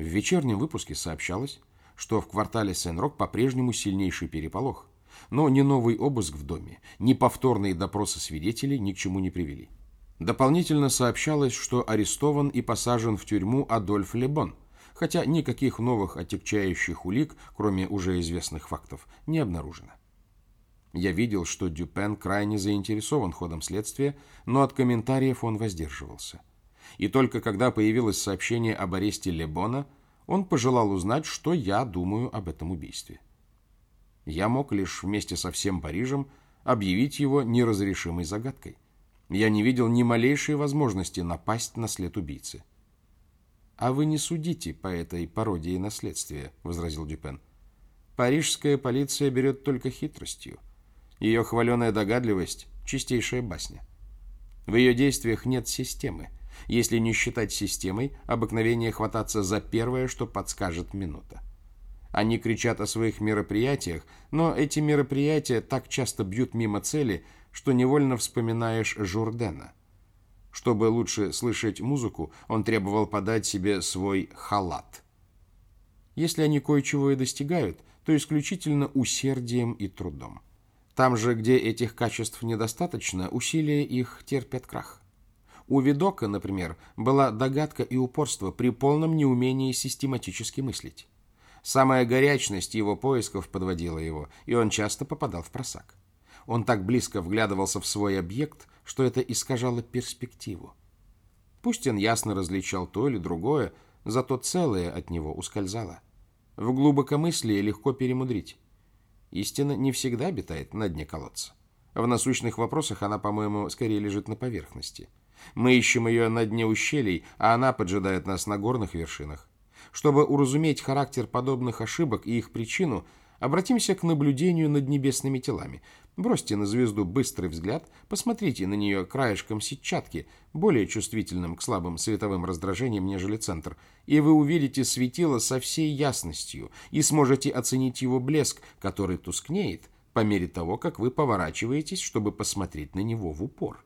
В вечернем выпуске сообщалось, что в квартале Сен-Рок по-прежнему сильнейший переполох, но ни новый обыск в доме, ни повторные допросы свидетелей ни к чему не привели. Дополнительно сообщалось, что арестован и посажен в тюрьму Адольф Лебон, хотя никаких новых отягчающих улик, кроме уже известных фактов, не обнаружено. Я видел, что Дюпен крайне заинтересован ходом следствия, но от комментариев он воздерживался. И только когда появилось сообщение об аресте Лебона, он пожелал узнать, что я думаю об этом убийстве. Я мог лишь вместе со всем Парижем объявить его неразрешимой загадкой. Я не видел ни малейшей возможности напасть на след убийцы. «А вы не судите по этой пародии наследствия», — возразил Дюпен. «Парижская полиция берет только хитростью. Ее хваленая догадливость — чистейшая басня. В ее действиях нет системы. Если не считать системой, обыкновение хвататься за первое, что подскажет минута. Они кричат о своих мероприятиях, но эти мероприятия так часто бьют мимо цели, что невольно вспоминаешь Журдена. Чтобы лучше слышать музыку, он требовал подать себе свой халат. Если они кое-чего и достигают, то исключительно усердием и трудом. Там же, где этих качеств недостаточно, усилия их терпят крах. У Видока, например, была догадка и упорство при полном неумении систематически мыслить. Самая горячность его поисков подводила его, и он часто попадал в просак. Он так близко вглядывался в свой объект, что это искажало перспективу. Пусть он ясно различал то или другое, зато целое от него ускользало. В глубокомыслии легко перемудрить. Истина не всегда обитает на дне колодца. В насущных вопросах она, по-моему, скорее лежит на поверхности. Мы ищем ее на дне ущелий, а она поджидает нас на горных вершинах. Чтобы уразуметь характер подобных ошибок и их причину, обратимся к наблюдению над небесными телами. Бросьте на звезду быстрый взгляд, посмотрите на нее краешком сетчатки, более чувствительным к слабым световым раздражениям, нежели центр, и вы увидите светило со всей ясностью и сможете оценить его блеск, который тускнеет по мере того, как вы поворачиваетесь, чтобы посмотреть на него в упор.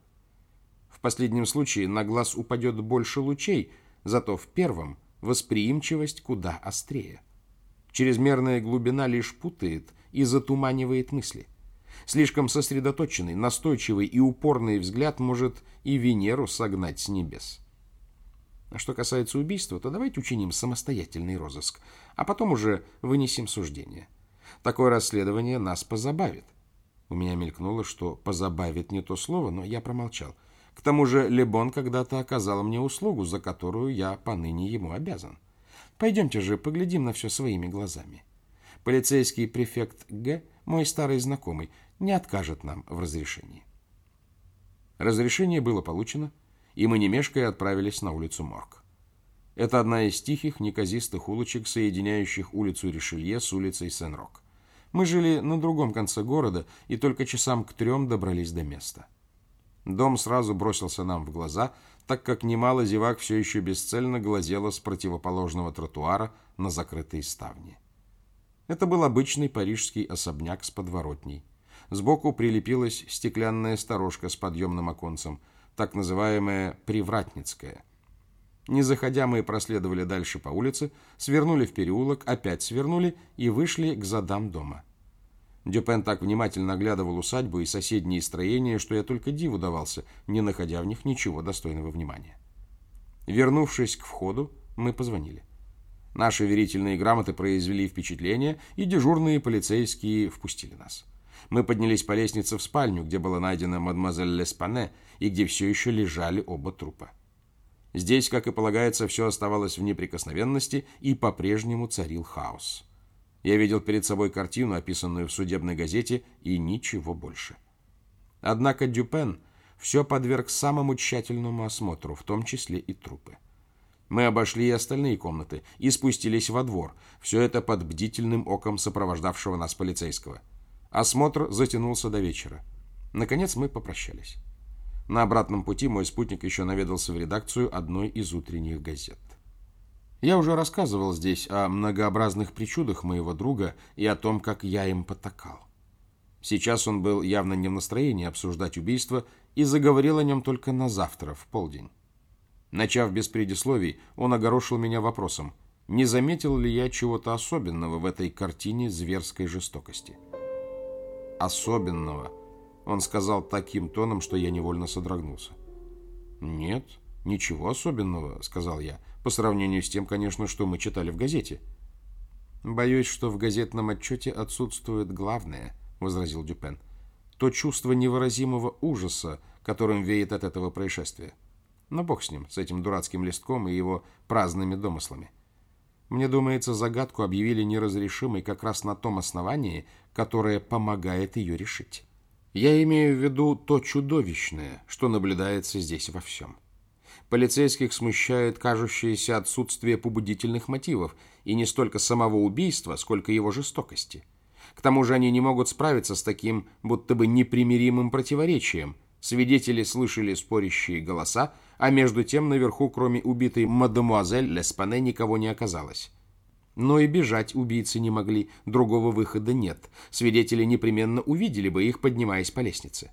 Последнем случае на глаз упадет больше лучей, зато в первом восприимчивость куда острее. Чрезмерная глубина лишь путает и затуманивает мысли. Слишком сосредоточенный, настойчивый и упорный взгляд может и Венеру согнать с небес. А что касается убийства, то давайте учиним самостоятельный розыск, а потом уже вынесем суждение. Такое расследование нас позабавит. У меня мелькнуло, что «позабавит» не то слово, но я промолчал. К тому же Лебон когда-то оказал мне услугу, за которую я поныне ему обязан. Пойдемте же поглядим на все своими глазами. Полицейский префект Г, мой старый знакомый, не откажет нам в разрешении. Разрешение было получено, и мы не мешкая отправились на улицу Морг. Это одна из тихих, неказистых улочек, соединяющих улицу Ришелье с улицей Сен-Рок. Мы жили на другом конце города и только часам к трем добрались до места. Дом сразу бросился нам в глаза, так как немало зевак все еще бесцельно глазело с противоположного тротуара на закрытые ставни. Это был обычный парижский особняк с подворотней. Сбоку прилепилась стеклянная сторожка с подъемным оконцем, так называемая «привратницкая». Не заходя, мы проследовали дальше по улице, свернули в переулок, опять свернули и вышли к задам дома. Дюпен так внимательно оглядывал усадьбу и соседние строения, что я только диву давался, не находя в них ничего достойного внимания. Вернувшись к входу, мы позвонили. Наши верительные грамоты произвели впечатление, и дежурные полицейские впустили нас. Мы поднялись по лестнице в спальню, где была найдена мадемуазель Леспане, и где все еще лежали оба трупа. Здесь, как и полагается, все оставалось в неприкосновенности, и по-прежнему царил хаос. Я видел перед собой картину, описанную в судебной газете, и ничего больше. Однако Дюпен все подверг самому тщательному осмотру, в том числе и трупы. Мы обошли и остальные комнаты и спустились во двор. Все это под бдительным оком сопровождавшего нас полицейского. Осмотр затянулся до вечера. Наконец мы попрощались. На обратном пути мой спутник еще наведался в редакцию одной из утренних газет. Я уже рассказывал здесь о многообразных причудах моего друга и о том, как я им потакал. Сейчас он был явно не в настроении обсуждать убийство и заговорил о нем только на завтра, в полдень. Начав без предисловий, он огорошил меня вопросом. не заметил ли я чего-то особенного в этой картине зверской жестокости. «Особенного», — он сказал таким тоном, что я невольно содрогнулся. «Нет, ничего особенного», — сказал я, по сравнению с тем, конечно, что мы читали в газете. «Боюсь, что в газетном отчете отсутствует главное», — возразил Дюпен. «То чувство невыразимого ужаса, которым веет от этого происшествия. Но бог с ним, с этим дурацким листком и его праздными домыслами. Мне думается, загадку объявили неразрешимой как раз на том основании, которое помогает ее решить. Я имею в виду то чудовищное, что наблюдается здесь во всем. Полицейских смущает кажущееся отсутствие побудительных мотивов, и не столько самого убийства, сколько его жестокости. К тому же они не могут справиться с таким будто бы непримиримым противоречием. Свидетели слышали спорящие голоса, а между тем наверху, кроме убитой мадемуазель Леспане, никого не оказалось. Но и бежать убийцы не могли, другого выхода нет. Свидетели непременно увидели бы их, поднимаясь по лестнице.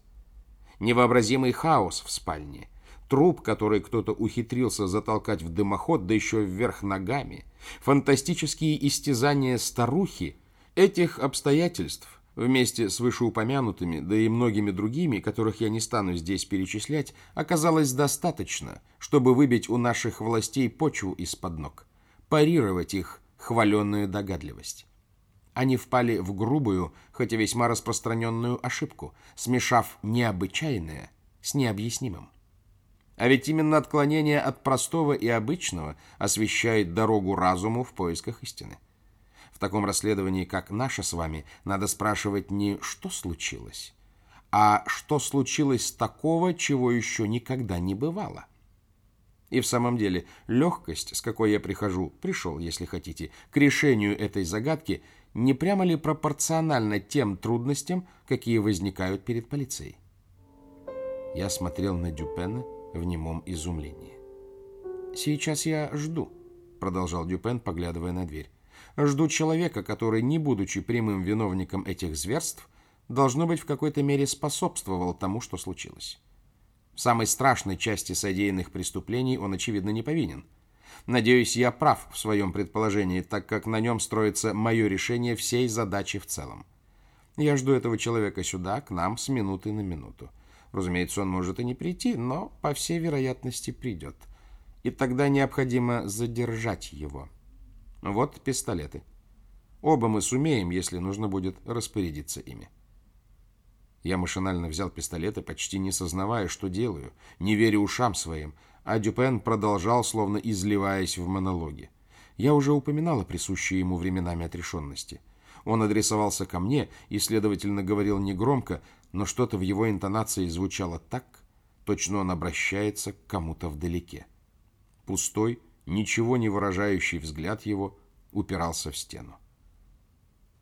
Невообразимый хаос в спальне – труп, который кто-то ухитрился затолкать в дымоход, да еще вверх ногами, фантастические истязания старухи, этих обстоятельств, вместе с вышеупомянутыми, да и многими другими, которых я не стану здесь перечислять, оказалось достаточно, чтобы выбить у наших властей почву из-под ног, парировать их хваленную догадливость. Они впали в грубую, хотя весьма распространенную ошибку, смешав необычайное с необъяснимым. А ведь именно отклонение от простого и обычного освещает дорогу разуму в поисках истины. В таком расследовании, как наше с вами, надо спрашивать не «что случилось?», а «что случилось такого, чего еще никогда не бывало?». И в самом деле, легкость, с какой я прихожу, пришел, если хотите, к решению этой загадки, не прямо ли пропорциональна тем трудностям, какие возникают перед полицией? Я смотрел на Дюпена, в немом изумлении. «Сейчас я жду», — продолжал Дюпен, поглядывая на дверь. «Жду человека, который, не будучи прямым виновником этих зверств, должно быть, в какой-то мере способствовал тому, что случилось. В самой страшной части содеянных преступлений он, очевидно, не повинен. Надеюсь, я прав в своем предположении, так как на нем строится мое решение всей задачи в целом. Я жду этого человека сюда, к нам, с минуты на минуту. Разумеется, он может и не прийти, но, по всей вероятности, придет. И тогда необходимо задержать его. Вот пистолеты. Оба мы сумеем, если нужно будет распорядиться ими. Я машинально взял пистолеты, почти не сознавая, что делаю, не веря ушам своим, а Дюпен продолжал, словно изливаясь в монологе. Я уже упоминал о присущей ему временами отрешенности. Он адресовался ко мне и, следовательно, говорил негромко, но что-то в его интонации звучало так, точно он обращается к кому-то вдалеке. Пустой, ничего не выражающий взгляд его упирался в стену.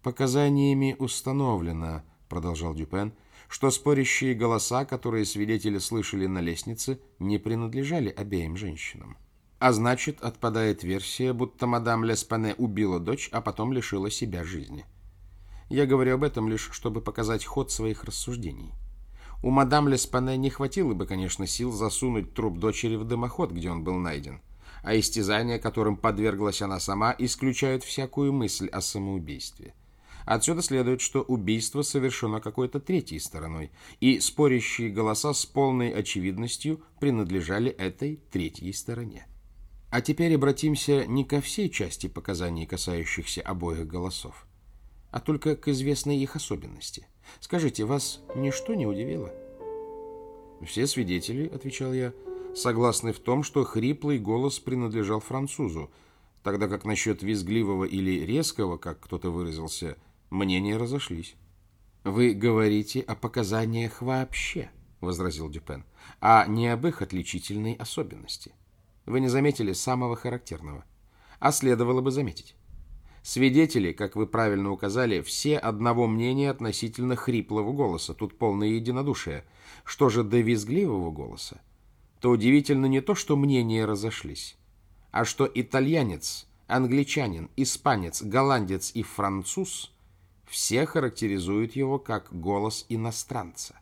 «Показаниями установлено», — продолжал Дюпен, что спорящие голоса, которые свидетели слышали на лестнице, не принадлежали обеим женщинам. А значит, отпадает версия, будто мадам Леспане убила дочь, а потом лишила себя жизни. Я говорю об этом лишь, чтобы показать ход своих рассуждений. У мадам Леспане не хватило бы, конечно, сил засунуть труп дочери в дымоход, где он был найден. А истязания, которым подверглась она сама, исключают всякую мысль о самоубийстве. Отсюда следует, что убийство совершено какой-то третьей стороной, и спорящие голоса с полной очевидностью принадлежали этой третьей стороне. А теперь обратимся не ко всей части показаний, касающихся обоих голосов а только к известной их особенности. Скажите, вас ничто не удивило? Все свидетели, отвечал я, согласны в том, что хриплый голос принадлежал французу, тогда как насчет визгливого или резкого, как кто-то выразился, мнения разошлись. Вы говорите о показаниях вообще, возразил Дюпен, а не об их отличительной особенности. Вы не заметили самого характерного, а следовало бы заметить. Свидетели, как вы правильно указали, все одного мнения относительно хриплого голоса. Тут полное единодушие. Что же до визгливого голоса? То удивительно не то, что мнения разошлись, а что итальянец, англичанин, испанец, голландец и француз все характеризуют его как голос иностранца.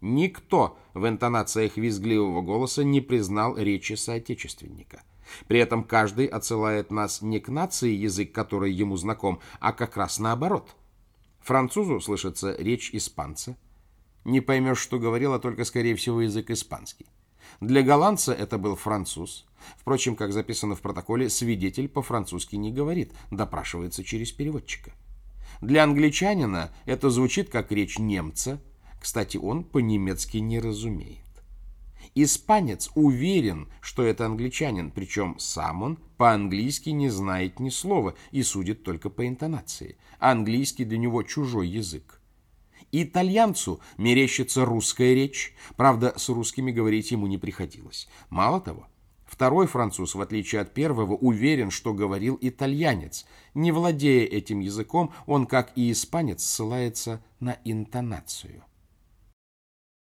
Никто в интонациях визгливого голоса не признал речи соотечественника – При этом каждый отсылает нас не к нации язык, который ему знаком, а как раз наоборот. Французу слышится речь испанца. Не поймешь, что говорил, а только, скорее всего, язык испанский. Для голландца это был француз. Впрочем, как записано в протоколе, свидетель по-французски не говорит, допрашивается через переводчика. Для англичанина это звучит как речь немца. Кстати, он по-немецки не разумеет. Испанец уверен, что это англичанин, причем сам он по-английски не знает ни слова и судит только по интонации. Английский для него чужой язык. Итальянцу мерещится русская речь, правда, с русскими говорить ему не приходилось. Мало того, второй француз, в отличие от первого, уверен, что говорил итальянец. Не владея этим языком, он, как и испанец, ссылается на интонацию.